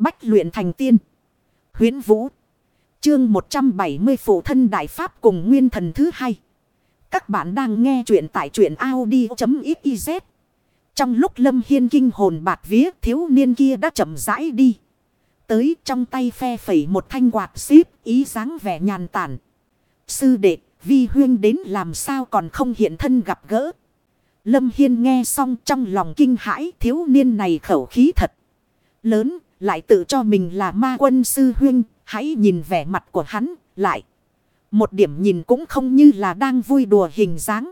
Bách luyện thành tiên. Huyến Vũ. Chương 170 Phụ thân Đại Pháp cùng Nguyên Thần thứ hai. Các bạn đang nghe truyện tại truyện Audi.xyz. Trong lúc Lâm Hiên kinh hồn bạc vía thiếu niên kia đã chậm rãi đi. Tới trong tay phe phẩy một thanh quạt xíp ý dáng vẻ nhàn tản. Sư đệ, vi huyên đến làm sao còn không hiện thân gặp gỡ. Lâm Hiên nghe xong trong lòng kinh hãi thiếu niên này khẩu khí thật. Lớn, lại tự cho mình là ma quân sư huyên, hãy nhìn vẻ mặt của hắn, lại. Một điểm nhìn cũng không như là đang vui đùa hình dáng.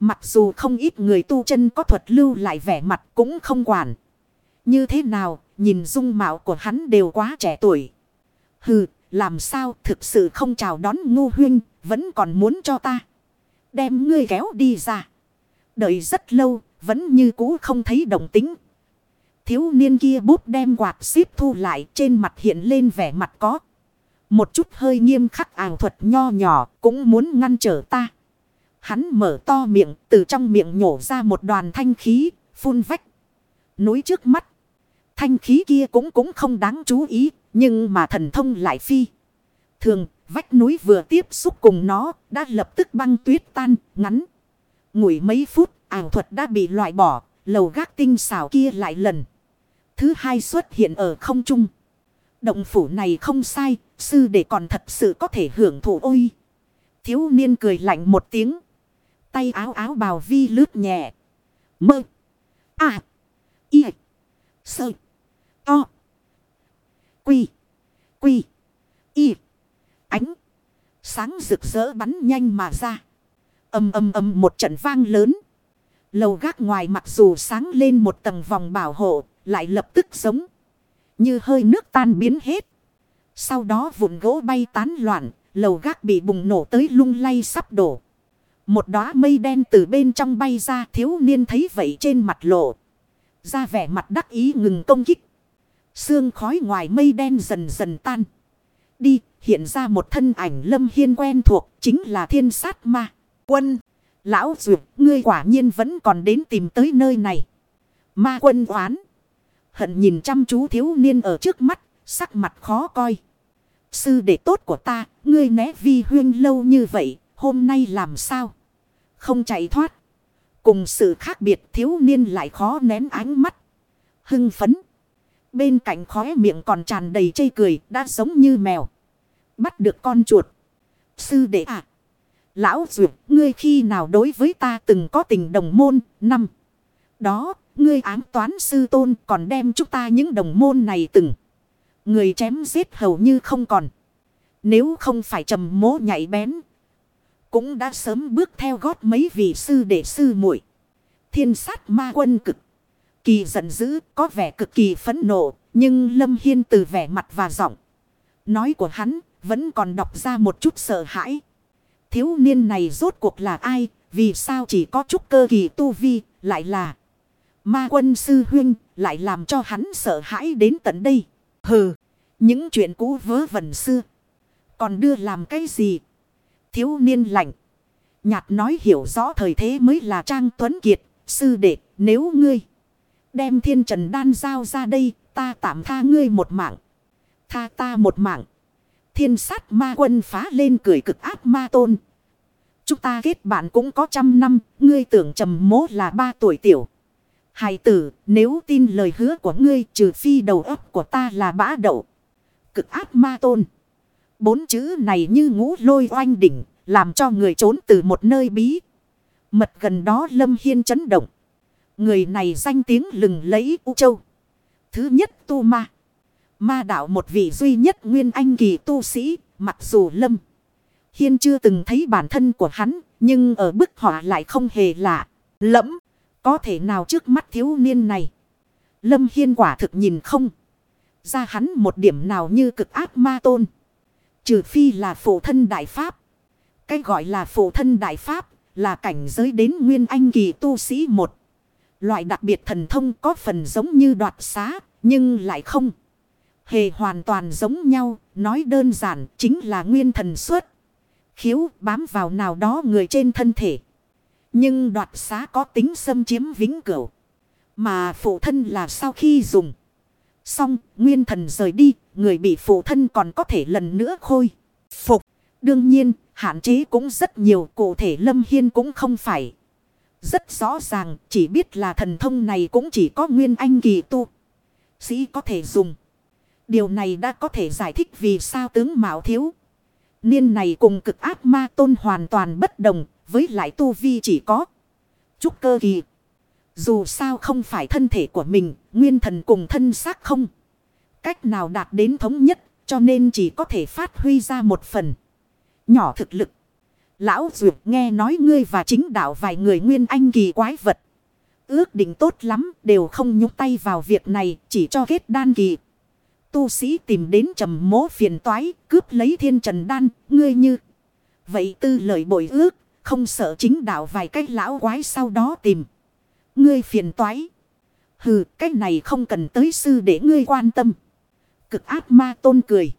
Mặc dù không ít người tu chân có thuật lưu lại vẻ mặt cũng không quản. Như thế nào, nhìn dung mạo của hắn đều quá trẻ tuổi. Hừ, làm sao thực sự không chào đón ngu huyên, vẫn còn muốn cho ta. Đem ngươi kéo đi ra. Đợi rất lâu, vẫn như cũ không thấy đồng tính. Thiếu niên kia bút đem quạt xíp thu lại trên mặt hiện lên vẻ mặt có. Một chút hơi nghiêm khắc ảo thuật nho nhỏ cũng muốn ngăn trở ta. Hắn mở to miệng, từ trong miệng nhổ ra một đoàn thanh khí, phun vách. Núi trước mắt. Thanh khí kia cũng cũng không đáng chú ý, nhưng mà thần thông lại phi. Thường, vách núi vừa tiếp xúc cùng nó, đã lập tức băng tuyết tan, ngắn. Ngủi mấy phút, ảo thuật đã bị loại bỏ. Lầu gác tinh xảo kia lại lần. Thứ hai xuất hiện ở không trung. Động phủ này không sai. Sư để còn thật sự có thể hưởng thụ ôi. Thiếu niên cười lạnh một tiếng. Tay áo áo bào vi lướt nhẹ. Mơ. À. Y. Sơ. To. Quy. Quy. Y. Ánh. Sáng rực rỡ bắn nhanh mà ra. Âm âm âm một trận vang lớn. Lầu gác ngoài mặc dù sáng lên một tầng vòng bảo hộ. Lại lập tức giống. Như hơi nước tan biến hết. Sau đó vụn gỗ bay tán loạn. Lầu gác bị bùng nổ tới lung lay sắp đổ. Một đóa mây đen từ bên trong bay ra, thiếu niên thấy vậy trên mặt lộ. Ra vẻ mặt đắc ý ngừng công kích. Sương khói ngoài mây đen dần dần tan. Đi, hiện ra một thân ảnh lâm hiên quen thuộc, chính là thiên sát ma. Quân. Lão duyệt ngươi quả nhiên vẫn còn đến tìm tới nơi này. Ma quân oán. Hận nhìn chăm chú thiếu niên ở trước mắt. Sắc mặt khó coi. Sư đệ tốt của ta. Ngươi né vi huyên lâu như vậy. Hôm nay làm sao? Không chạy thoát. Cùng sự khác biệt, thiếu niên lại khó nén ánh mắt. Hưng phấn. Bên cạnh khóe miệng còn tràn đầy chây cười, đã giống như mèo. Bắt được con chuột. Sư đệ à. Lão duyệt ngươi khi nào đối với ta từng có tình đồng môn. Năm. Đó ngươi ám toán sư tôn còn đem chúng ta những đồng môn này từng. Người chém giết hầu như không còn. Nếu không phải trầm mố nhảy bén cũng đã sớm bước theo gót mấy vị sư đệ sư muội Thiên sát ma quân cực. Kỳ giận dữ, có vẻ cực kỳ phẫn nộ. Nhưng Lâm Hiên từ vẻ mặt và giọng. Nói của hắn, vẫn còn đọc ra một chút sợ hãi. Thiếu niên này rốt cuộc là ai? Vì sao chỉ có chút cơ kỳ tu vi, lại là ma quân sư huynh, lại làm cho hắn sợ hãi đến tận đây. Hừ, những chuyện cũ vớ vẩn xưa. Còn đưa làm cái gì? Thiếu niên lạnh. Nhạt nói hiểu rõ thời thế mới là Trang Tuấn Kiệt. Sư đệ nếu ngươi. Đem thiên trần đan giao ra đây. Ta tạm tha ngươi một mạng. Tha ta một mạng. Thiên sát ma quân phá lên cười cực áp ma tôn. Chúng ta kết bạn cũng có trăm năm. Ngươi tưởng trầm mố là ba tuổi tiểu. Hài tử nếu tin lời hứa của ngươi trừ phi đầu óc của ta là bã đậu. Cực ác ma tôn. Bốn chữ này như ngũ lôi oanh đỉnh, làm cho người trốn từ một nơi bí. Mật gần đó Lâm Hiên chấn động. Người này danh tiếng lừng lấy U Châu. Thứ nhất tu ma. Ma đạo một vị duy nhất nguyên anh kỳ tu sĩ, mặc dù Lâm. Hiên chưa từng thấy bản thân của hắn, nhưng ở bức họa lại không hề lạ. Lẫm, có thể nào trước mắt thiếu niên này. Lâm Hiên quả thực nhìn không. Ra hắn một điểm nào như cực ác ma tôn. Trừ phi là phụ thân đại pháp. Cái gọi là phụ thân đại pháp là cảnh giới đến nguyên anh kỳ tu sĩ một. Loại đặc biệt thần thông có phần giống như đoạt xá, nhưng lại không. Hề hoàn toàn giống nhau, nói đơn giản chính là nguyên thần xuất. Khiếu bám vào nào đó người trên thân thể. Nhưng đoạt xá có tính xâm chiếm vĩnh cửu. Mà phụ thân là sau khi dùng. Xong, nguyên thần rời đi, người bị phụ thân còn có thể lần nữa khôi. Phục, đương nhiên, hạn chế cũng rất nhiều, cụ thể Lâm Hiên cũng không phải. Rất rõ ràng, chỉ biết là thần thông này cũng chỉ có nguyên anh kỳ tu. Sĩ có thể dùng. Điều này đã có thể giải thích vì sao tướng Mạo Thiếu. Niên này cùng cực ác ma tôn hoàn toàn bất đồng, với lại tu vi chỉ có chút cơ kỳ. Dù sao không phải thân thể của mình, nguyên thần cùng thân xác không. Cách nào đạt đến thống nhất, cho nên chỉ có thể phát huy ra một phần. Nhỏ thực lực. Lão Duyệt nghe nói ngươi và chính đạo vài người nguyên anh kỳ quái vật. Ước định tốt lắm, đều không nhúc tay vào việc này, chỉ cho kết đan kỳ. Tu sĩ tìm đến trầm mố phiền toái, cướp lấy thiên trần đan, ngươi như. Vậy tư lời bội ước, không sợ chính đạo vài cái lão quái sau đó tìm. Ngươi phiền toái. Hừ, cái này không cần tới sư để ngươi quan tâm. Cực ác ma tôn cười.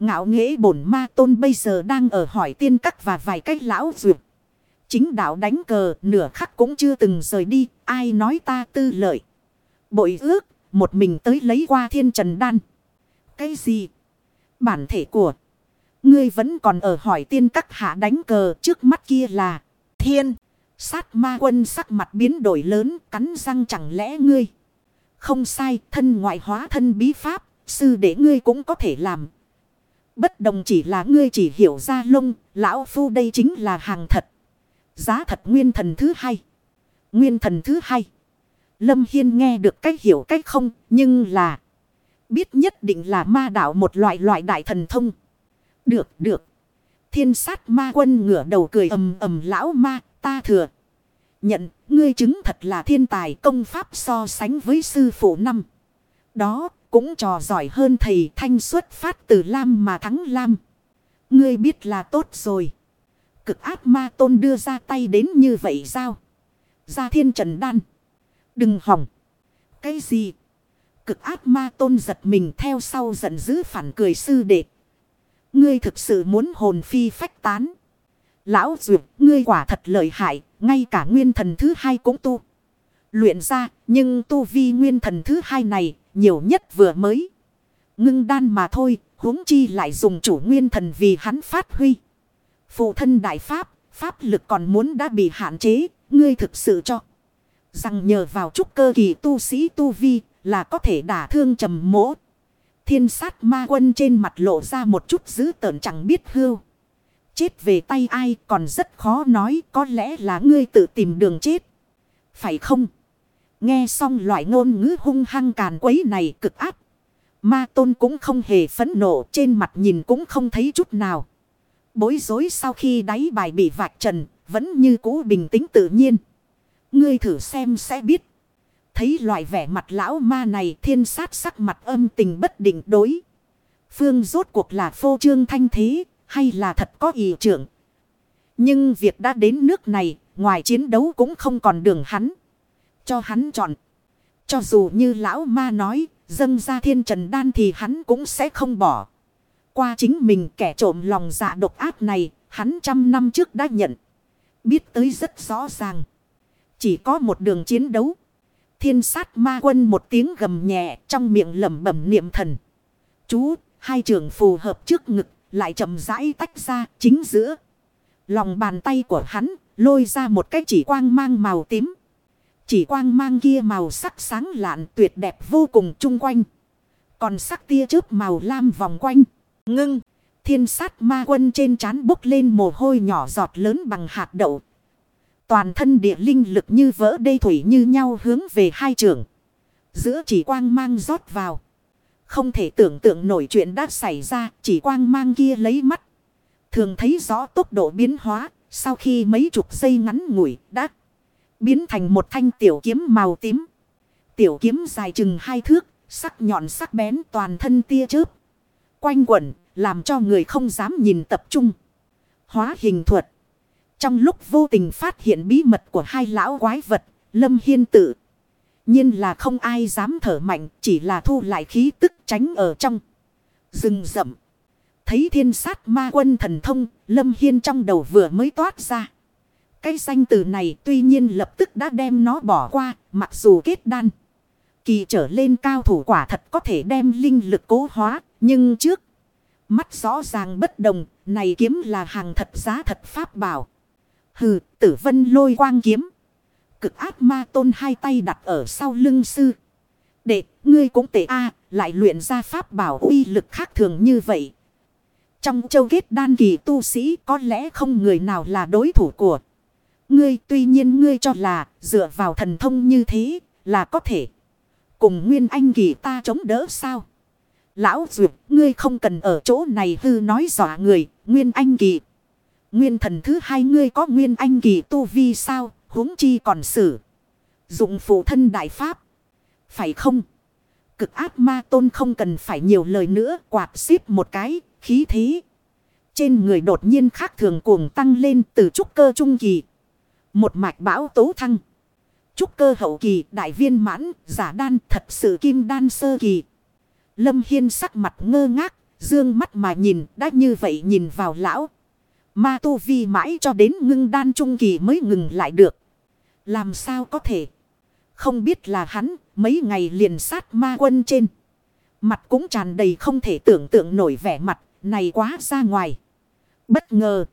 Ngạo nghễ bổn ma tôn bây giờ đang ở hỏi tiên các và vài cách lão duyệt. Chính đạo đánh cờ nửa khắc cũng chưa từng rời đi. Ai nói ta tư lợi. Bội ước. Một mình tới lấy qua thiên trần đan. Cái gì? Bản thể của. Ngươi vẫn còn ở hỏi tiên các hạ đánh cờ, trước mắt kia là thiên. Sát ma quân sắc mặt biến đổi lớn, cắn răng chẳng lẽ ngươi. Không sai, thân ngoại hóa thân bí pháp. Sư để ngươi cũng có thể làm. Bất đồng chỉ là ngươi chỉ hiểu ra lông. Lão phu đây chính là hàng thật. Giá thật nguyên thần thứ hai. Nguyên thần thứ hai. Lâm Hiên nghe được cách hiểu cách không. Nhưng là. Biết nhất định là ma đạo một loại loại đại thần thông. Được, được. Thiên sát ma quân ngửa đầu cười ầm ầm lão ma, ta thừa. Nhận, ngươi chứng thật là thiên tài công pháp so sánh với sư phụ năm. Đó, cũng trò giỏi hơn thầy thanh xuất phát từ Lam mà thắng Lam. Ngươi biết là tốt rồi. Cực ác ma tôn đưa ra tay đến như vậy sao? Ra thiên trần đan. Đừng hỏng. Cái gì? Cực ác ma tôn giật mình theo sau giận dữ phản cười sư đệ. Ngươi thực sự muốn hồn phi phách tán. Lão duyệt, ngươi quả thật lợi hại, ngay cả nguyên thần thứ hai cũng tu. Luyện ra, nhưng tu vi nguyên thần thứ hai này, nhiều nhất vừa mới. Ngưng đan mà thôi, huống chi lại dùng chủ nguyên thần vì hắn phát huy. Phụ thân đại pháp, pháp lực còn muốn đã bị hạn chế, ngươi thực sự cho. Rằng nhờ vào trúc cơ kỳ tu sĩ tu vi là có thể đả thương trầm mỗ. Thiên sát ma quân trên mặt lộ ra một chút dữ tợn chẳng biết hưu. Chết về tay ai còn rất khó nói, có lẽ là ngươi tự tìm đường chết. Phải không? Nghe xong loại ngôn ngữ hung hăng càn quấy này cực áp. Ma tôn cũng không hề phẫn nộ, trên mặt nhìn cũng không thấy chút nào. Bối rối sau khi đáy bài bị vạch trần, vẫn như cũ bình tĩnh tự nhiên. Ngươi thử xem sẽ biết. Thấy loại vẻ mặt lão ma này thiên sát sắc mặt âm tình bất định đối. Phương rốt cuộc là phô trương thanh thế, hay là thật có ý trưởng. Nhưng việc đã đến nước này, ngoài chiến đấu cũng không còn đường hắn. Cho hắn chọn. Cho dù như lão ma nói, dâng ra thiên trần đan thì hắn cũng sẽ không bỏ. Qua chính mình kẻ trộm lòng dạ độc ác này, hắn trăm năm trước đã nhận. Biết tới rất rõ ràng. Chỉ có một đường chiến đấu. Thiên sát ma quân một tiếng gầm nhẹ trong miệng lẩm bẩm niệm thần. Chú, hai trường phù hợp trước ngực, lại chậm rãi tách ra chính giữa. Lòng bàn tay của hắn lôi ra một cái chỉ quang mang màu tím. Chỉ quang mang kia màu sắc sáng lạn tuyệt đẹp vô cùng chung quanh. Còn sắc tia chớp màu lam vòng quanh. Ngưng, thiên sát ma quân trên trán bốc lên mồ hôi nhỏ giọt lớn bằng hạt đậu. Toàn thân địa linh lực như vỡ đê thủy như nhau hướng về hai trường. Giữa chỉ quang mang rót vào. Không thể tưởng tượng nổi chuyện đã xảy ra, chỉ quang mang kia lấy mắt. Thường thấy rõ tốc độ biến hóa, sau khi mấy chục giây ngắn ngủi đã biến thành một thanh tiểu kiếm màu tím. Tiểu kiếm dài chừng hai thước, sắc nhọn sắc bén toàn thân tia chớp. Quanh quẩn, làm cho người không dám nhìn tập trung. Hóa hình thuật. Trong lúc vô tình phát hiện bí mật của hai lão quái vật, Lâm Hiên tự. nhiên là không ai dám thở mạnh, chỉ là thu lại khí tức tránh ở trong rừng rậm. Thấy thiên sát ma quân thần thông, Lâm Hiên trong đầu vừa mới toát ra. Cái danh từ này tuy nhiên lập tức đã đem nó bỏ qua, mặc dù kết đan. Kỳ trở lên cao thủ quả thật có thể đem linh lực cố hóa. Nhưng trước. Mắt rõ ràng bất đồng. Này kiếm là hàng thật giá thật pháp bảo. Hừ, tử vân lôi quang kiếm. Cực ác ma tôn hai tay đặt ở sau lưng sư. Đệ, ngươi cũng tệ a, lại luyện ra pháp bảo uy lực khác thường như vậy. Trong châu kết đan kỳ tu sĩ, có lẽ không người nào là đối thủ của. Ngươi tuy nhiên ngươi cho là dựa vào thần thông như thế là có thể. Cùng nguyên anh kỳ ta chống đỡ sao? Lão duyệt ngươi không cần ở chỗ này hư nói dọa người. Nguyên anh kỳ. Nguyên thần thứ hai ngươi có nguyên anh kỳ tu vi sao? huống chi còn xử. Dụng phụ thân đại pháp. Phải không? Cực ác ma tôn không cần phải nhiều lời nữa. Quạt xíp một cái. Khí thế. Trên người đột nhiên khác thường cuồng tăng lên từ trúc cơ trung kỳ. Một mạch bão tố thăng. Trúc cơ hậu kỳ đại viên mãn, giả đan thật sự kim đan sơ kỳ. Lâm Hiên sắc mặt ngơ ngác, dương mắt mà nhìn, đã như vậy nhìn vào lão. Ma tu vi mãi cho đến ngưng đan trung kỳ mới ngừng lại được. Làm sao có thể? Không biết là hắn, mấy ngày liền sát ma quân trên. Mặt cũng tràn đầy không thể tưởng tượng nổi vẻ mặt, này quá ra ngoài. Bất ngờ.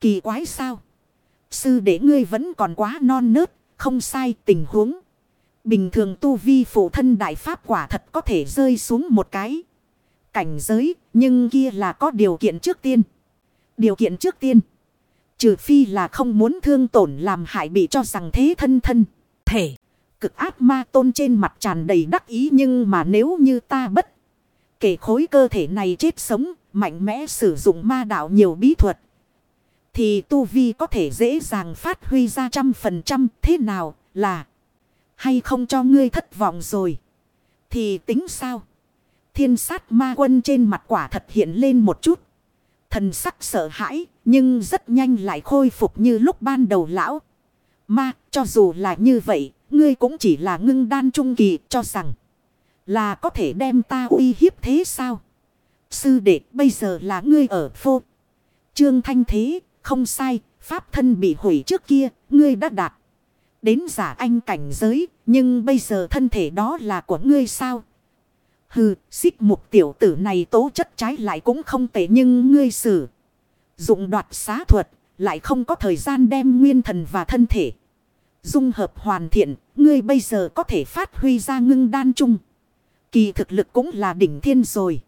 Kỳ quái sao? Sư để ngươi vẫn còn quá non nớt, không sai tình huống. Bình thường tu vi phụ thân đại pháp quả thật có thể rơi xuống một cái. Cảnh giới, nhưng kia là có điều kiện trước tiên. Điều kiện trước tiên. Trừ phi là không muốn thương tổn làm hại bị cho rằng thế thân thân. Thể. Cực ác ma tôn trên mặt tràn đầy đắc ý nhưng mà nếu như ta bất. Kể khối cơ thể này chết sống. Mạnh mẽ sử dụng ma đạo nhiều bí thuật. Thì tu vi có thể dễ dàng phát huy ra trăm phần trăm thế nào là. Hay không cho ngươi thất vọng rồi. Thì tính sao? Thiên sát ma quân trên mặt quả thật hiện lên một chút. Thần sắc sợ hãi, nhưng rất nhanh lại khôi phục như lúc ban đầu lão. Ma, cho dù là như vậy, ngươi cũng chỉ là ngưng đan trung kỳ cho rằng là có thể đem ta uy hiếp thế sao? Sư đệ bây giờ là ngươi ở phô. Trương Thanh Thế, không sai, pháp thân bị hủy trước kia, ngươi đã đạt. Đến giả anh cảnh giới, nhưng bây giờ thân thể đó là của ngươi sao? Hừ, xích mục tiểu tử này tố chất trái lại cũng không tệ nhưng ngươi xử. Dụng đoạt xá thuật, lại không có thời gian đem nguyên thần và thân thể. Dung hợp hoàn thiện, ngươi bây giờ có thể phát huy ra ngưng đan trung. Kỳ thực lực cũng là đỉnh thiên rồi.